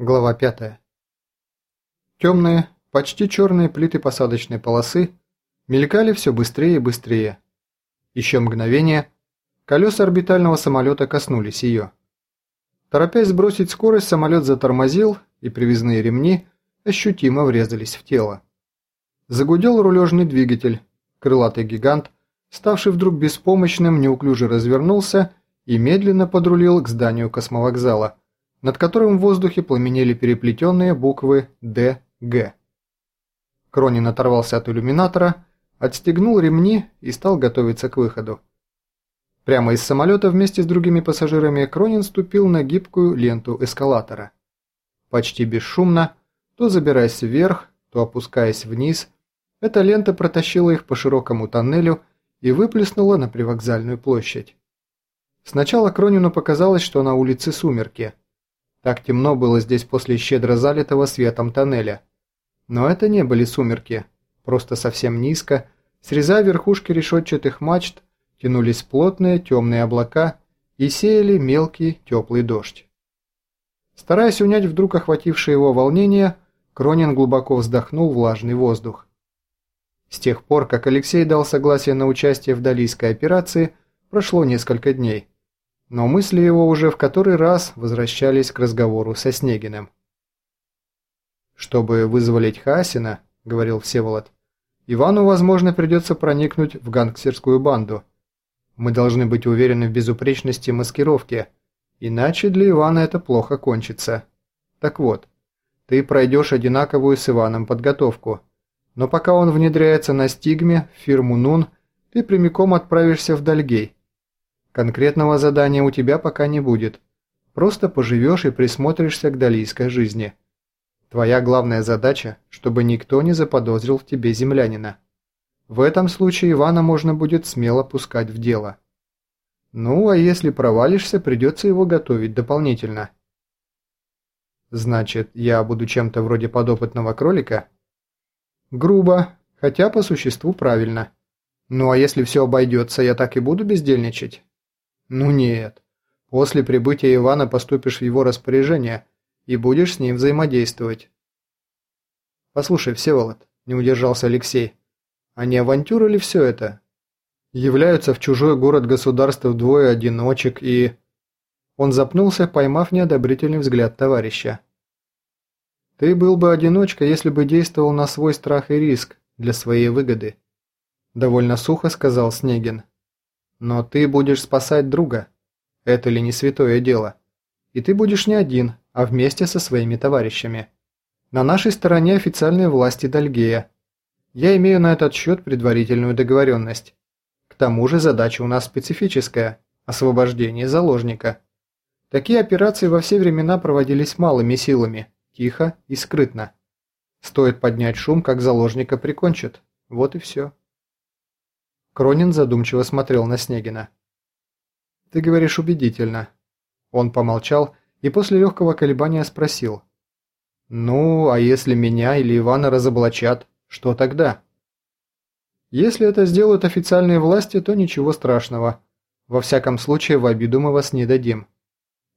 Глава 5. Темные, почти черные плиты посадочной полосы мелькали все быстрее и быстрее. Еще мгновение, колеса орбитального самолета коснулись ее. Торопясь сбросить скорость, самолет затормозил, и привязные ремни ощутимо врезались в тело. Загудел рулежный двигатель, крылатый гигант, ставший вдруг беспомощным, неуклюже развернулся и медленно подрулил к зданию космовокзала – над которым в воздухе пламенели переплетенные буквы «ДГ». Кронин оторвался от иллюминатора, отстегнул ремни и стал готовиться к выходу. Прямо из самолета вместе с другими пассажирами Кронин ступил на гибкую ленту эскалатора. Почти бесшумно, то забираясь вверх, то опускаясь вниз, эта лента протащила их по широкому тоннелю и выплеснула на привокзальную площадь. Сначала Кронину показалось, что на улице сумерки – так темно было здесь после щедро залитого светом тоннеля. Но это не были сумерки. Просто совсем низко, срезая верхушки решетчатых мачт, тянулись плотные темные облака и сеяли мелкий теплый дождь. Стараясь унять вдруг охватившее его волнение, Кронин глубоко вздохнул влажный воздух. С тех пор, как Алексей дал согласие на участие в Далийской операции, прошло несколько дней но мысли его уже в который раз возвращались к разговору со Снегиным. «Чтобы вызволить Хасина, — говорил Всеволод, — Ивану, возможно, придется проникнуть в гангстерскую банду. Мы должны быть уверены в безупречности маскировки, иначе для Ивана это плохо кончится. Так вот, ты пройдешь одинаковую с Иваном подготовку, но пока он внедряется на стигме в фирму Нун, ты прямиком отправишься в Дальгей, Конкретного задания у тебя пока не будет. Просто поживешь и присмотришься к далийской жизни. Твоя главная задача, чтобы никто не заподозрил в тебе землянина. В этом случае Ивана можно будет смело пускать в дело. Ну, а если провалишься, придется его готовить дополнительно. Значит, я буду чем-то вроде подопытного кролика? Грубо, хотя по существу правильно. Ну а если все обойдется, я так и буду бездельничать? Ну нет. После прибытия Ивана поступишь в его распоряжение и будешь с ним взаимодействовать. Послушай, Всеволод, не удержался Алексей, а не авантюра ли все это? Являются в чужой город государства двое одиночек и... Он запнулся, поймав неодобрительный взгляд товарища. «Ты был бы одиночка, если бы действовал на свой страх и риск для своей выгоды», – довольно сухо сказал Снегин. Но ты будешь спасать друга. Это ли не святое дело? И ты будешь не один, а вместе со своими товарищами. На нашей стороне официальные власти Дальгея. Я имею на этот счет предварительную договоренность. К тому же задача у нас специфическая – освобождение заложника. Такие операции во все времена проводились малыми силами, тихо и скрытно. Стоит поднять шум, как заложника прикончат. Вот и все. Кронин задумчиво смотрел на Снегина. «Ты говоришь убедительно». Он помолчал и после легкого колебания спросил. «Ну, а если меня или Ивана разоблачат, что тогда?» «Если это сделают официальные власти, то ничего страшного. Во всяком случае, в обиду мы вас не дадим.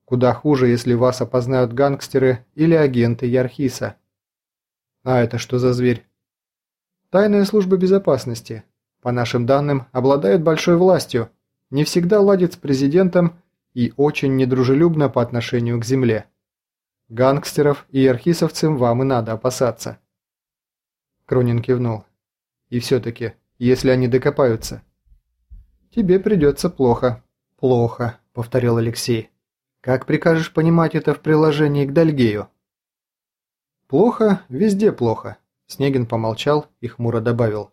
Куда хуже, если вас опознают гангстеры или агенты Ярхиса». «А это что за зверь?» «Тайная служба безопасности», по нашим данным, обладает большой властью, не всегда ладит с президентом и очень недружелюбно по отношению к земле. Гангстеров и архисовцам вам и надо опасаться. Кронин кивнул. И все-таки, если они докопаются. Тебе придется плохо. Плохо, повторил Алексей. Как прикажешь понимать это в приложении к Дальгею? Плохо, везде плохо. Снегин помолчал и хмуро добавил.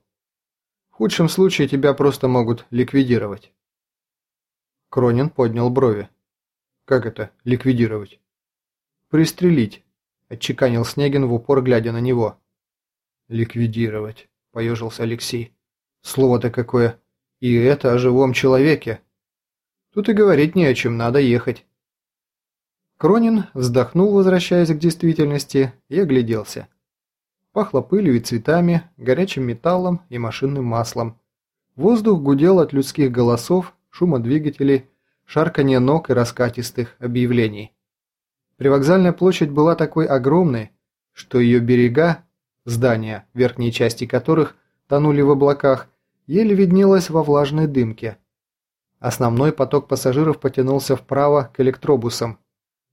Худшем случае тебя просто могут ликвидировать. Кронин поднял брови. Как это, ликвидировать? Пристрелить, отчеканил Снегин в упор, глядя на него. Ликвидировать, поежился Алексей. Слово-то какое. И это о живом человеке. Тут и говорить не о чем, надо ехать. Кронин вздохнул, возвращаясь к действительности, и огляделся. Пахло пылью и цветами, горячим металлом и машинным маслом. Воздух гудел от людских голосов, шума двигателей, шарканья ног и раскатистых объявлений. Привокзальная площадь была такой огромной, что ее берега, здания, верхние части которых тонули в облаках, еле виднелась во влажной дымке. Основной поток пассажиров потянулся вправо к электробусам.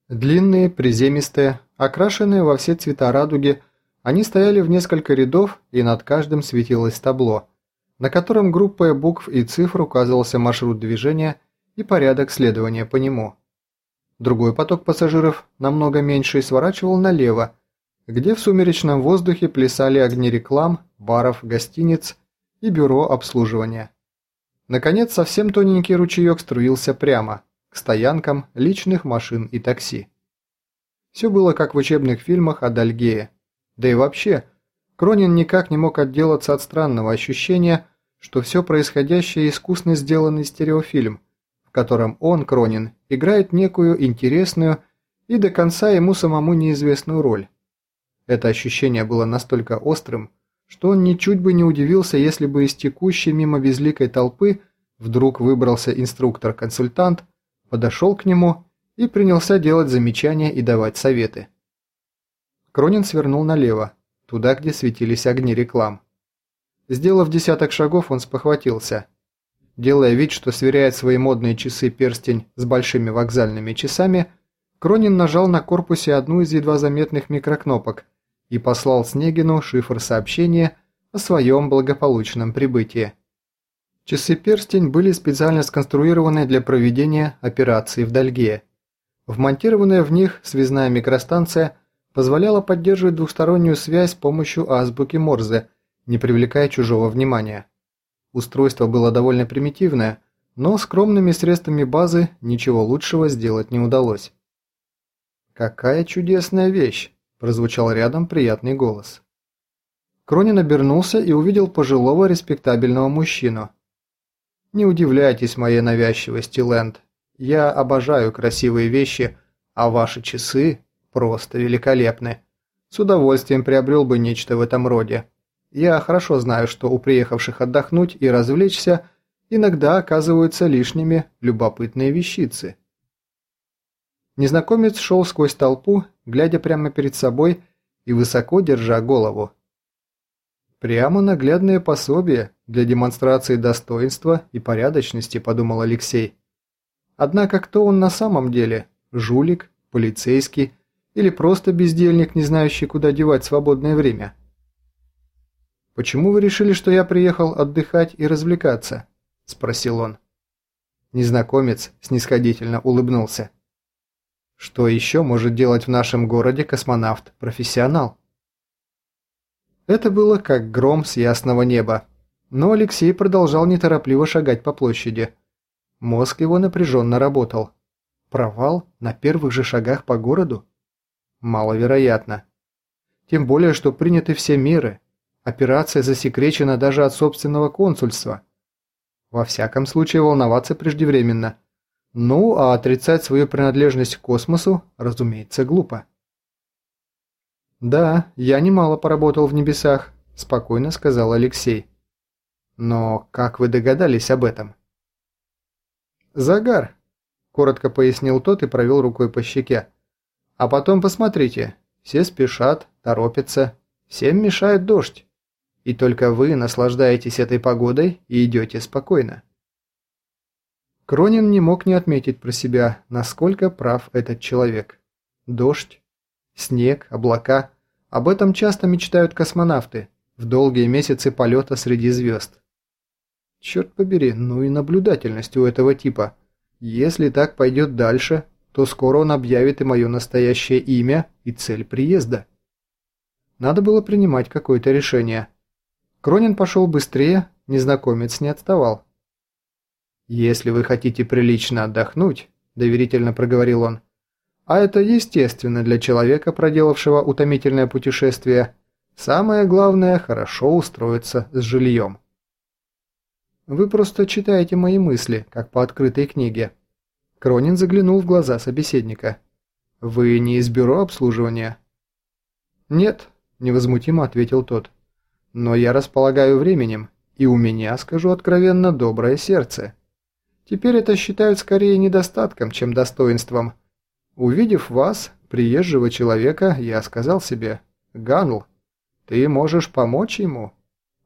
Длинные, приземистые, окрашенные во все цвета радуги, они стояли в несколько рядов, и над каждым светилось табло, на котором группой букв и цифр указывался маршрут движения и порядок следования по нему. Другой поток пассажиров, намного меньший, сворачивал налево, где в сумеречном воздухе плясали огни реклам, баров, гостиниц и бюро обслуживания. Наконец, совсем тоненький ручеек струился прямо, к стоянкам личных машин и такси. Все было как в учебных фильмах о Дальгее. Да и вообще, Кронин никак не мог отделаться от странного ощущения, что все происходящее искусно сделанный стереофильм, в котором он, Кронин, играет некую интересную и до конца ему самому неизвестную роль. Это ощущение было настолько острым, что он ничуть бы не удивился, если бы из текущей мимо безликой толпы вдруг выбрался инструктор-консультант, подошел к нему и принялся делать замечания и давать советы. Кронин свернул налево, туда, где светились огни реклам. Сделав десяток шагов, он спохватился. Делая вид, что сверяет свои модные часы-перстень с большими вокзальными часами, Кронин нажал на корпусе одну из едва заметных микрокнопок и послал Снегину шифр сообщения о своем благополучном прибытии. Часы-перстень были специально сконструированы для проведения операции в Дальге. Вмонтированная в них связная микростанция позволяла поддерживать двухстороннюю связь с помощью азбуки Морзе, не привлекая чужого внимания. Устройство было довольно примитивное, но скромными средствами базы ничего лучшего сделать не удалось. «Какая чудесная вещь!» – прозвучал рядом приятный голос. Кронин обернулся и увидел пожилого респектабельного мужчину. «Не удивляйтесь моей навязчивости, Лэнд. Я обожаю красивые вещи, а ваши часы просто великолепны. С удовольствием приобрел бы нечто в этом роде. Я хорошо знаю, что у приехавших отдохнуть и развлечься иногда оказываются лишними любопытные вещицы». Незнакомец шел сквозь толпу, глядя прямо перед собой и высоко держа голову. «Прямо наглядное пособие для демонстрации достоинства и порядочности», – подумал Алексей. Однако кто он на самом деле? Жулик, полицейский или просто бездельник, не знающий, куда девать свободное время? «Почему вы решили, что я приехал отдыхать и развлекаться?» – спросил он. Незнакомец снисходительно улыбнулся. Что еще может делать в нашем городе космонавт-профессионал? Это было как гром с ясного неба, но Алексей продолжал неторопливо шагать по площади. Мозг его напряженно работал. Провал на первых же шагах по городу? Маловероятно. Тем более, что приняты все меры. Операция засекречена даже от собственного консульства. Во всяком случае, волноваться преждевременно – ну, а отрицать свою принадлежность к космосу, разумеется, глупо. «Да, я немало поработал в небесах», – спокойно сказал Алексей. «Но как вы догадались об этом?» «Загар», – коротко пояснил тот и провел рукой по щеке. «А потом посмотрите, все спешат, торопятся, всем мешает дождь, и только вы наслаждаетесь этой погодой и идете спокойно». Кронин не мог не отметить про себя, насколько прав этот человек. Дождь, снег, облака – об этом часто мечтают космонавты в долгие месяцы полета среди звезд. Черт побери, ну и наблюдательность у этого типа. Если так пойдет дальше, то скоро он объявит и мое настоящее имя и цель приезда. Надо было принимать какое-то решение. Кронин пошел быстрее, незнакомец не отставал. «Если вы хотите прилично отдохнуть», – доверительно проговорил он, – «а это естественно для человека, проделавшего утомительное путешествие, самое главное – хорошо устроиться с жильем». «Вы просто читаете мои мысли, как по открытой книге». Кронин заглянул в глаза собеседника. «Вы не из бюро обслуживания?» «Нет», – невозмутимо ответил тот. «Но я располагаю временем, и у меня, скажу откровенно, доброе сердце». Теперь это считают скорее недостатком, чем достоинством. Увидев вас, приезжего человека, я сказал себе, «Ганл, ты можешь помочь ему,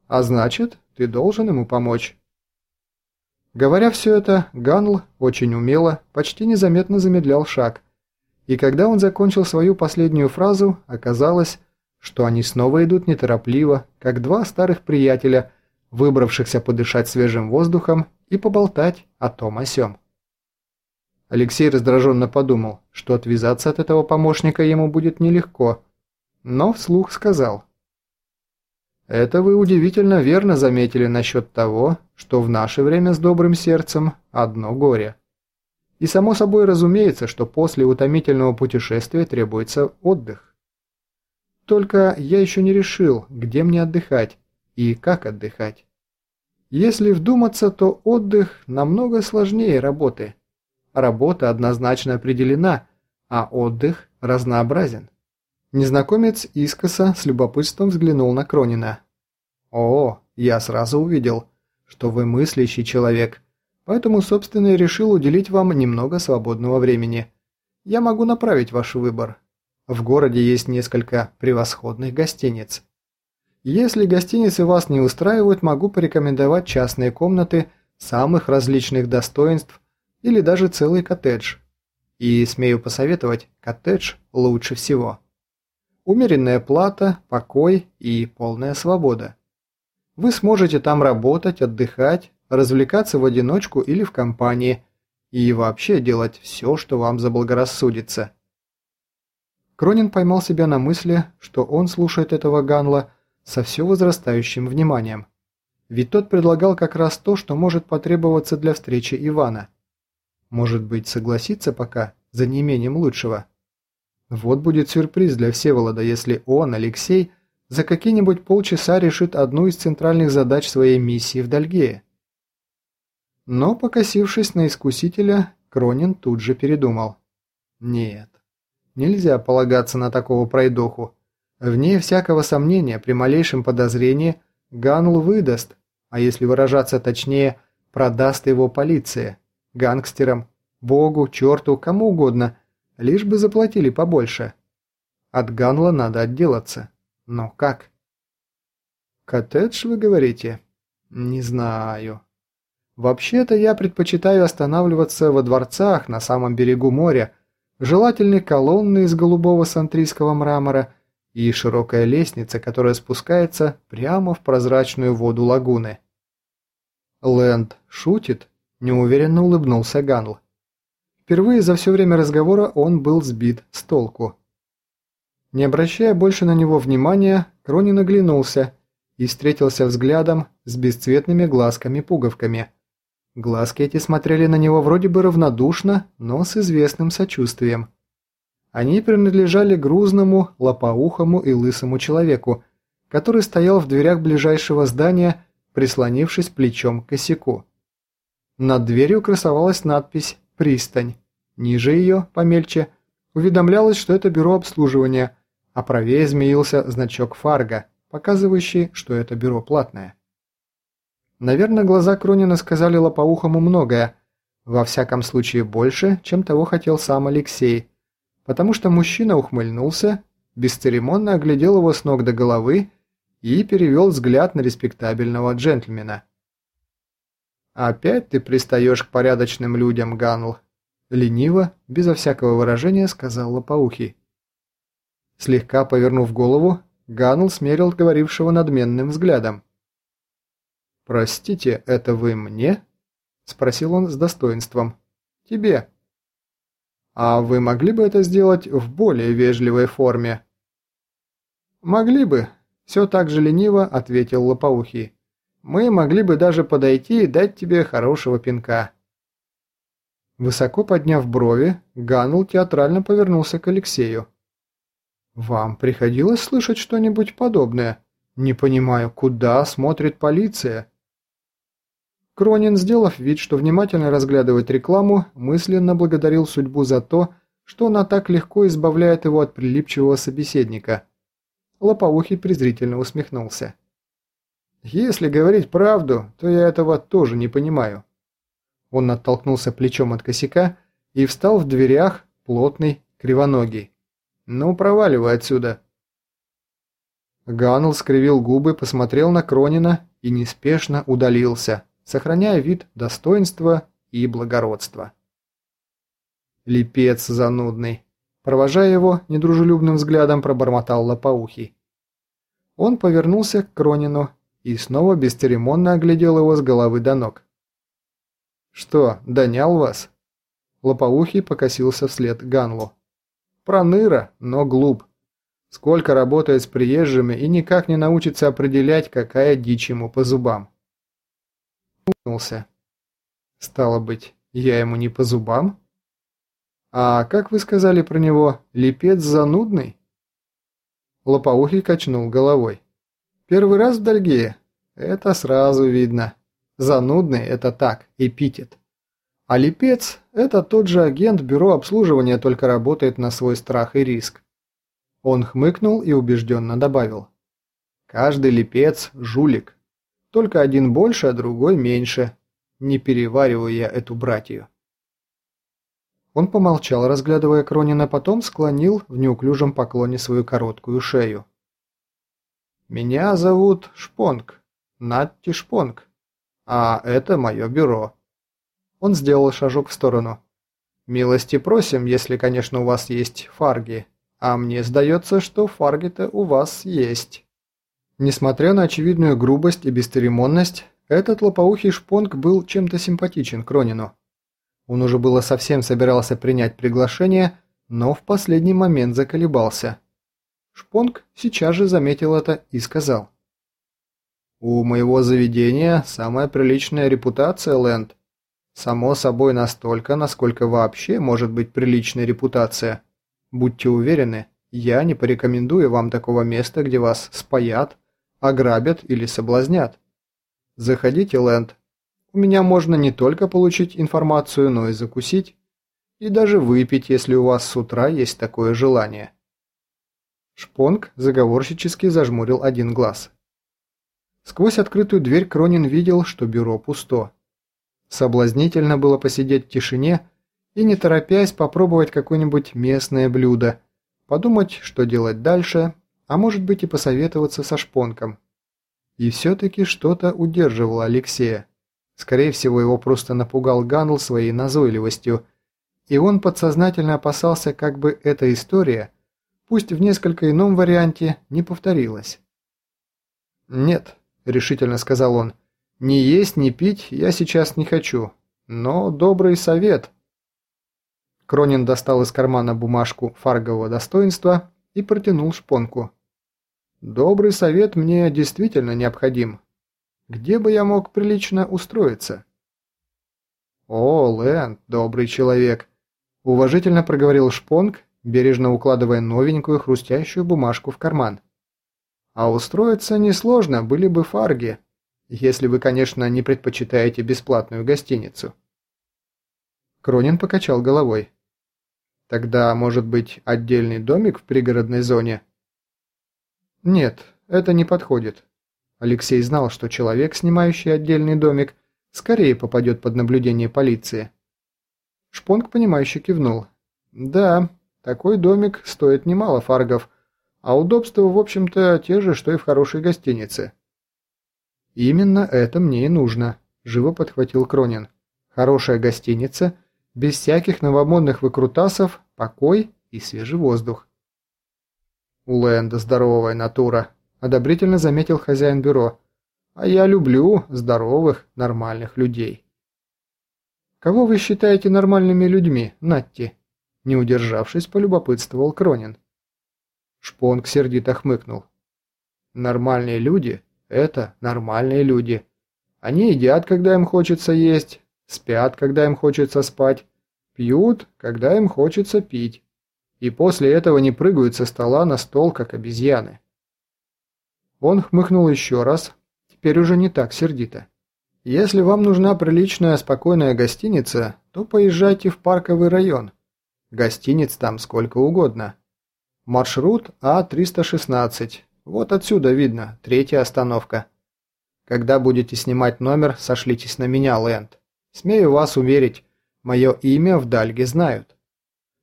а значит, ты должен ему помочь». Говоря все это, Ганл очень умело, почти незаметно замедлял шаг, и когда он закончил свою последнюю фразу, оказалось, что они снова идут неторопливо, как два старых приятеля, выбравшихся подышать свежим воздухом и поболтать о том о сём. Алексей раздраженно подумал, что отвязаться от этого помощника ему будет нелегко, но вслух сказал. «Это вы удивительно верно заметили насчет того, что в наше время с добрым сердцем одно горе. И само собой разумеется, что после утомительного путешествия требуется отдых. Только я еще не решил, где мне отдыхать и как отдыхать. Если вдуматься, то отдых намного сложнее работы. Работа однозначно определена, а отдых разнообразен. Незнакомец искоса с любопытством взглянул на Кронина. «О, я сразу увидел, что вы мыслящий человек, поэтому, собственно, и решил уделить вам немного свободного времени. Я могу направить ваш выбор. В городе есть несколько превосходных гостиниц. Если гостиницы вас не устраивают, могу порекомендовать частные комнаты самых различных достоинств или даже целый коттедж. И смею посоветовать, коттедж лучше всего. Умеренная плата, покой и полная свобода. Вы сможете там работать, отдыхать, развлекаться в одиночку или в компании и вообще делать все, что вам заблагорассудится. Кронин поймал себя на мысли, что он слушает этого Ганла со все возрастающим вниманием. Ведь тот предлагал как раз то, что может потребоваться для встречи Ивана. Может быть, согласиться пока, за неимением лучшего. Вот будет сюрприз для Всеволода, если он, Алексей, за какие-нибудь полчаса решит одну из центральных задач своей миссии в Дальгее. Но, покосившись на искусителя, Кронин тут же передумал. Нет, Нельзя полагаться на такого пройдоху. Вне всякого сомнения, при малейшем подозрении, Ганл выдаст, а если выражаться точнее, продаст его полиции, гангстерам, богу, черту, кому угодно, лишь бы заплатили побольше. От Ганла надо отделаться. Но как? Коттедж, вы говорите? Не знаю. Вообще-то я предпочитаю останавливаться во дворцах на самом берегу моря, желательны колонны из голубого сантрийского мрамора и широкая лестница, которая спускается прямо в прозрачную воду лагуны. Лэнд шутит, неуверенно улыбнулся Ганл. Впервые за все время разговора он был сбит с толку. Не обращая больше на него внимания, Кронин оглянулся и встретился взглядом с бесцветными глазками-пуговками – Глазки эти смотрели на него вроде бы равнодушно, но с известным сочувствием. Они принадлежали грузному, лопоухому и лысому человеку, который стоял в дверях ближайшего здания, прислонившись плечом к косяку. Над дверью красовалась надпись «Пристань». Ниже ее, помельче, уведомлялось, что это бюро обслуживания, а правее змеился значок «Фарго», показывающий, что это бюро платное. Наверное, глаза Кронина сказали Лопоухому многое, во всяком случае больше, чем того хотел сам Алексей, потому что мужчина ухмыльнулся, бесцеремонно оглядел его с ног до головы и перевел взгляд на респектабельного джентльмена. «Опять ты пристаешь к порядочным людям, Ганл», — лениво, безо всякого выражения сказал Лопоухий. Слегка повернув голову, Ганл смерил говорившего надменным взглядом. «Простите, это вы мне?» – спросил он с достоинством. «Тебе». «А вы могли бы это сделать в более вежливой форме?» «Могли бы», – все так же лениво ответил Лопоухий. «Мы могли бы даже подойти и дать тебе хорошего пинка». Высоко подняв брови, Ганнел театрально повернулся к Алексею. «Вам приходилось слышать что-нибудь подобное? Не понимаю, куда смотрит полиция?» Кронин, сделав вид, что внимательно разглядывает рекламу, мысленно благодарил судьбу за то, что она так легко избавляет его от прилипчивого собеседника. Лопоухий презрительно усмехнулся. «Если говорить правду, то я этого тоже не понимаю». Он оттолкнулся плечом от косяка и встал в дверях, плотный, кривоногий. Ну, проваливай отсюда. Ганнел скривил губы, посмотрел на Кронина и неспешно удалился, сохраняя вид достоинства и благородства. Липец занудный. Провожая его недружелюбным взглядом, пробормотал лопоухий. Он повернулся к Кронину и снова бесцеремонно оглядел его с головы до ног. «Что, донял вас?» Лопоухий покосился вслед Ганлу. «Проныра, но глуп. Сколько работает с приезжими и никак не научится определять, какая дичь ему по зубам». Улыбнулся. «Стало быть, я ему не по зубам?» «А как вы сказали про него, липец занудный?» Лопоухий качнул головой. «Первый раз в Дальгее? Это сразу видно. Занудный – это так, эпитет. А липец – это тот же агент бюро обслуживания, только работает на свой страх и риск». Он хмыкнул и убежденно добавил. «Каждый липец – жулик. Только один больше, а другой меньше. Не перевариваю я эту братью». Он помолчал, разглядывая Кронина, потом склонил в неуклюжем поклоне свою короткую шею. «Меня зовут Шпонг, Натти Шпонг, а это мое бюро». Он сделал шажок в сторону. «Милости просим, если, конечно, у вас есть фарги, а мне сдается, что фарги-то у вас есть». Несмотря на очевидную грубость и бесцеремонность, этот лопоухий шпонг был чем-то симпатичен Кронину. Он уже было совсем собирался принять приглашение, но в последний момент заколебался. Шпонг сейчас же заметил это и сказал. «У моего заведения самая приличная репутация, Лэнд. Само собой настолько, насколько вообще может быть приличная репутация. Будьте уверены, я не порекомендую вам такого места, где вас спаят, ограбят или соблазнят. Заходите, Лэнд, у меня можно не только получить информацию, но и закусить. И даже выпить, если у вас с утра есть такое желание. Шпонг заговорщически зажмурил один глаз. Сквозь открытую дверь Кронин видел, что бюро пусто. Соблазнительно было посидеть в тишине и, не торопясь, попробовать какое-нибудь местное блюдо, подумать, что делать дальше, а может быть и посоветоваться со Шпонком. И все-таки что-то удерживало Алексея. Скорее всего, его просто напугал Ганл своей назойливостью, и он подсознательно опасался, как бы эта история, пусть в несколько ином варианте, не повторилась. «Нет», – решительно сказал он, – «ни есть, ни пить я сейчас не хочу, но добрый совет». Кронин достал из кармана бумажку фаргового достоинства и протянул шпонку. «Добрый совет мне действительно необходим. Где бы я мог прилично устроиться?» «О, Лэн, добрый человек!» – уважительно проговорил Шпонг, бережно укладывая новенькую хрустящую бумажку в карман. «А устроиться несложно, были бы фарги, если вы, конечно, не предпочитаете бесплатную гостиницу». Кронин покачал головой. «Тогда, может быть, отдельный домик в пригородной зоне?» «Нет, это не подходит. Алексей знал, что человек, снимающий отдельный домик, скорее попадет под наблюдение полиции. Шпонг, понимающе кивнул. «Да, такой домик стоит немало фаргов, а удобства, в общем-то, те же, что и в хорошей гостинице». «Именно это мне и нужно», – живо подхватил Кронин. «Хорошая гостиница, без всяких новомодных выкрутасов, покой и свежий воздух». У Лэнда здоровая натура, одобрительно заметил хозяин бюро. «А я люблю здоровых, нормальных людей». «Кого вы считаете нормальными людьми, Натти?» Не удержавшись, полюбопытствовал Кронин. Шпонг сердито хмыкнул. «Нормальные люди – это нормальные люди. Они едят, когда им хочется есть, спят, когда им хочется спать, пьют, когда им хочется пить. И после этого не прыгают со стола на стол, как обезьяны. Он хмыкнул еще раз, теперь уже не так сердито. «Если вам нужна приличная, спокойная гостиница, то поезжайте в парковый район. Гостиниц там сколько угодно. Маршрут А-316. Вот отсюда видно, третья остановка. Когда будете снимать номер, сошлитесь на меня, Лэнд. Смею вас уверить, мое имя в Дальге знают.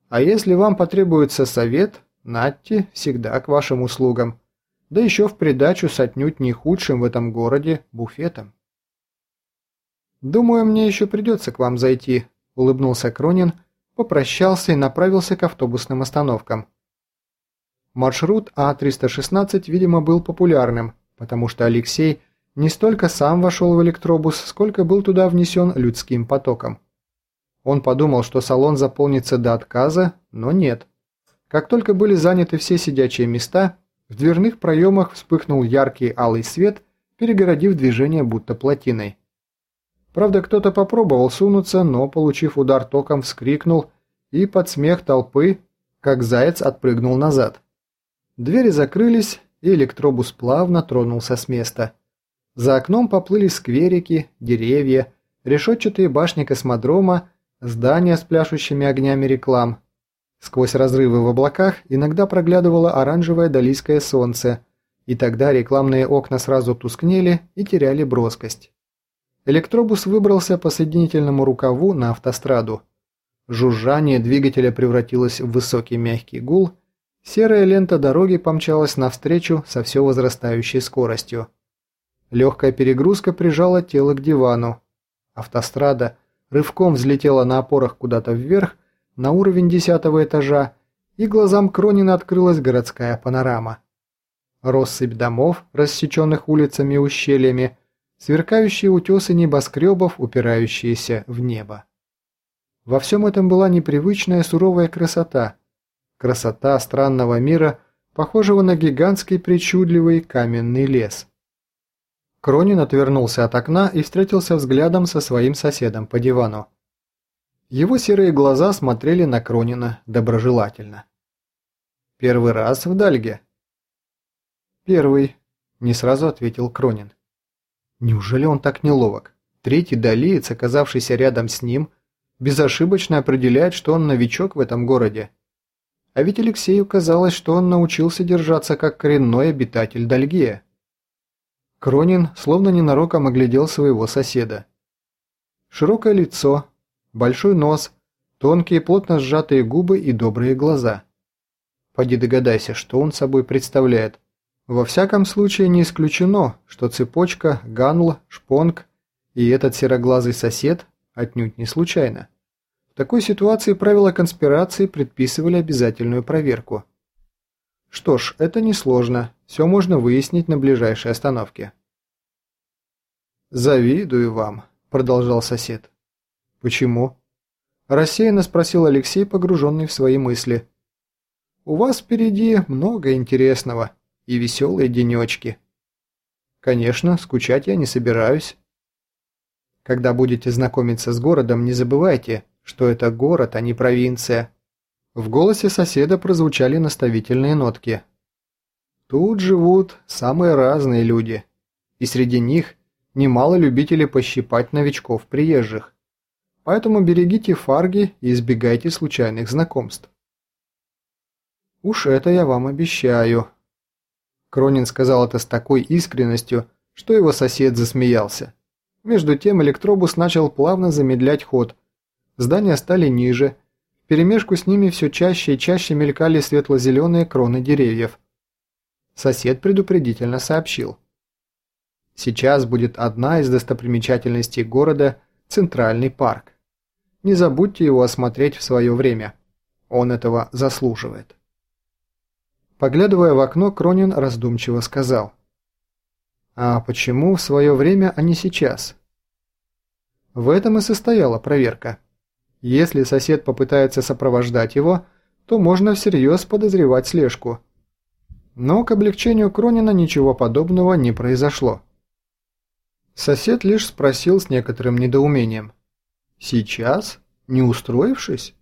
А если вам потребуется совет, Натти всегда к вашим услугам. Да еще в придачу с отнюдь не худшим в этом городе буфетом. «Думаю, мне еще придется к вам зайти», – улыбнулся Кронин, попрощался и направился к автобусным остановкам. Маршрут А316, видимо, был популярным, потому что Алексей не столько сам вошел в электробус, сколько был туда внесен людским потоком. Он подумал, что салон заполнится до отказа, но нет. Как только были заняты все сидячие места, в дверных проемах вспыхнул яркий алый свет, перегородив движение будто плотиной. Правда, кто-то попробовал сунуться, но, получив удар током, вскрикнул и под смех толпы, как заяц, отпрыгнул назад. Двери закрылись, и электробус плавно тронулся с места. За окном поплыли скверики, деревья, решетчатые башни космодрома, здания с пляшущими огнями реклам. Сквозь разрывы в облаках иногда проглядывало оранжевое далийское солнце, и тогда рекламные окна сразу тускнели и теряли броскость. Электробус выбрался по соединительному рукаву на автостраду. Жужжание двигателя превратилось в высокий мягкий гул – Серая лента дороги помчалась навстречу со все возрастающей скоростью. Легкая перегрузка прижала тело к дивану. Автострада рывком взлетела на опорах куда-то вверх, на уровень десятого этажа, и глазам Кронина открылась городская панорама. Россыпь домов, рассеченных улицами и ущельями, сверкающие утесы небоскребов, упирающиеся в небо. Во всем этом была непривычная суровая красота – Красота странного мира, похожего на гигантский причудливый каменный лес. Кронин отвернулся от окна и встретился взглядом со своим соседом по дивану. Его серые глаза смотрели на Кронина доброжелательно. «Первый раз в Дальге?» «Первый», – не сразу ответил Кронин. «Неужели он так неловок? Третий далиец, оказавшийся рядом с ним, безошибочно определяет, что он новичок в этом городе. А ведь Алексею казалось, что он научился держаться как коренной обитатель Дальгея. Кронин словно ненароком оглядел своего соседа. Широкое лицо, большой нос, тонкие плотно сжатые губы и добрые глаза. Поди догадайся, что он собой представляет. Во всяком случае не исключено, что цепочка, ганл, шпонг и этот сероглазый сосед отнюдь не случайно. Такой ситуации правила конспирации предписывали обязательную проверку. Что ж, это несложно, все можно выяснить на ближайшей остановке. «Завидую вам», – продолжал сосед. «Почему?» – рассеянно спросил Алексей, погруженный в свои мысли. «У вас впереди много интересного и веселые денечки». «Конечно, скучать я не собираюсь». «Когда будете знакомиться с городом, не забывайте, что это город, а не провинция. В голосе соседа прозвучали наставительные нотки. Тут живут самые разные люди, и среди них немало любителей пощипать новичков-приезжих. Поэтому берегите фарги и избегайте случайных знакомств. «Уж это я вам обещаю». Кронин сказал это с такой искренностью, что его сосед засмеялся. Между тем электробус начал плавно замедлять ход – Здания стали ниже. В перемешку с ними все чаще и чаще мелькали светло-зеленые кроны деревьев. Сосед предупредительно сообщил. Сейчас будет одна из достопримечательностей города – Центральный парк. Не забудьте его осмотреть в свое время. Он этого заслуживает. Поглядывая в окно, Кронин раздумчиво сказал. «А почему в свое время, а не сейчас?» В этом и состояла проверка. Если сосед попытается сопровождать его, то можно всерьез подозревать слежку. Но к облегчению Кронина ничего подобного не произошло. Сосед лишь спросил с некоторым недоумением. «Сейчас? Не устроившись?»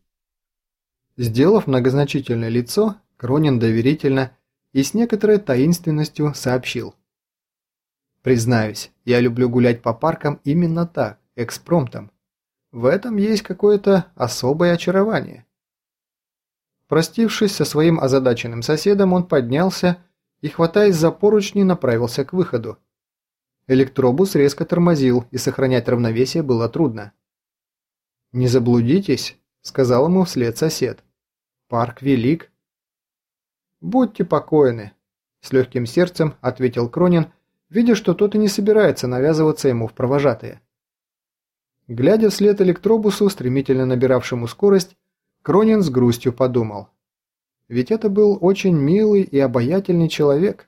Сделав многозначительное лицо, Кронин доверительно и с некоторой таинственностью сообщил. «Признаюсь, я люблю гулять по паркам именно так, экспромтом. В этом есть какое-то особое очарование. Простившись со своим озадаченным соседом, он поднялся и, хватаясь за поручни, направился к выходу. Электробус резко тормозил, и сохранять равновесие было трудно. «Не заблудитесь», — сказал ему вслед сосед. «Парк велик». «Будьте покойны», – с легким сердцем ответил Кронин, видя, что тот и не собирается навязываться ему в провожатые. Глядя вслед электробусу, стремительно набиравшему скорость, Кронин с грустью подумал. Ведь это был очень милый и обаятельный человек.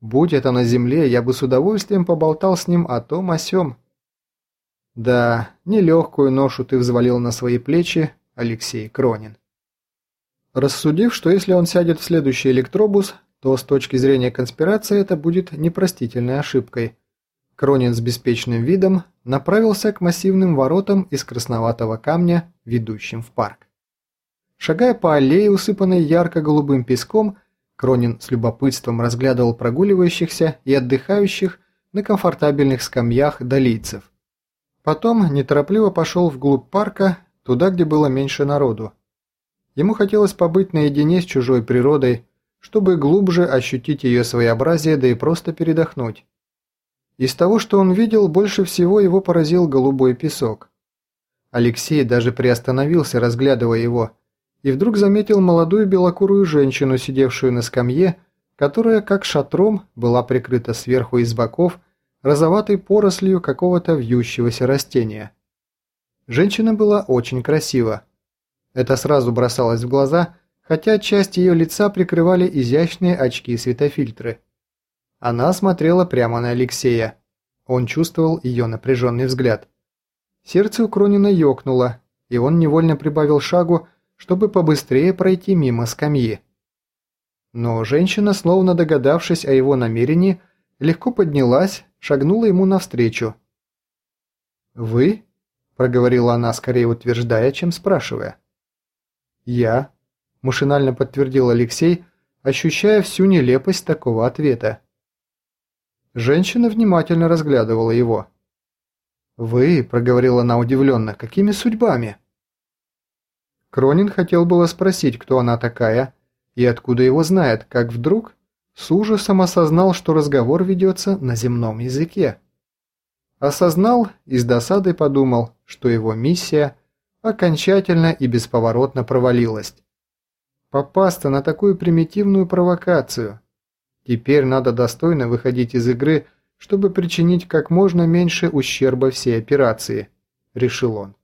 Будь это на земле, я бы с удовольствием поболтал с ним о том о сём. Да, нелегкую ношу ты взвалил на свои плечи, Алексей Кронин. Рассудив, что если он сядет в следующий электробус, то с точки зрения конспирации это будет непростительной ошибкой. Кронин с беспечным видом направился к массивным воротам из красноватого камня, ведущим в парк. Шагая по аллее, усыпанной ярко-голубым песком, Кронин с любопытством разглядывал прогуливающихся и отдыхающих на комфортабельных скамьях долийцев. Потом неторопливо пошел вглубь парка, туда, где было меньше народу. Ему хотелось побыть наедине с чужой природой, чтобы глубже ощутить ее своеобразие, да и просто передохнуть. Из того, что он видел, больше всего его поразил голубой песок. Алексей даже приостановился, разглядывая его, и вдруг заметил молодую белокурую женщину, сидевшую на скамье, которая, как шатром, была прикрыта сверху и с боков розоватой порослью какого-то вьющегося растения. Женщина была очень красива. Это сразу бросалось в глаза, хотя часть ее лица прикрывали изящные очки-светофильтры. Она смотрела прямо на Алексея. Он чувствовал ее напряженный взгляд. Сердце у Кронина ёкнуло, и он невольно прибавил шагу, чтобы побыстрее пройти мимо скамьи. Но женщина, словно догадавшись о его намерении, легко поднялась, шагнула ему навстречу. «Вы?» – проговорила она, скорее утверждая, чем спрашивая. «Я», – машинально подтвердил Алексей, ощущая всю нелепость такого ответа. Женщина внимательно разглядывала его. «Вы?» – проговорила она удивленно. «Какими судьбами?» Кронин хотел было спросить, кто она такая и откуда его знает, как вдруг с ужасом осознал, что разговор ведется на земном языке. Осознал и с досадой подумал, что его миссия окончательно и бесповоротно провалилась. Попасться на такую примитивную провокацию. Теперь надо достойно выходить из игры, чтобы причинить как можно меньше ущерба всей операции, решил он.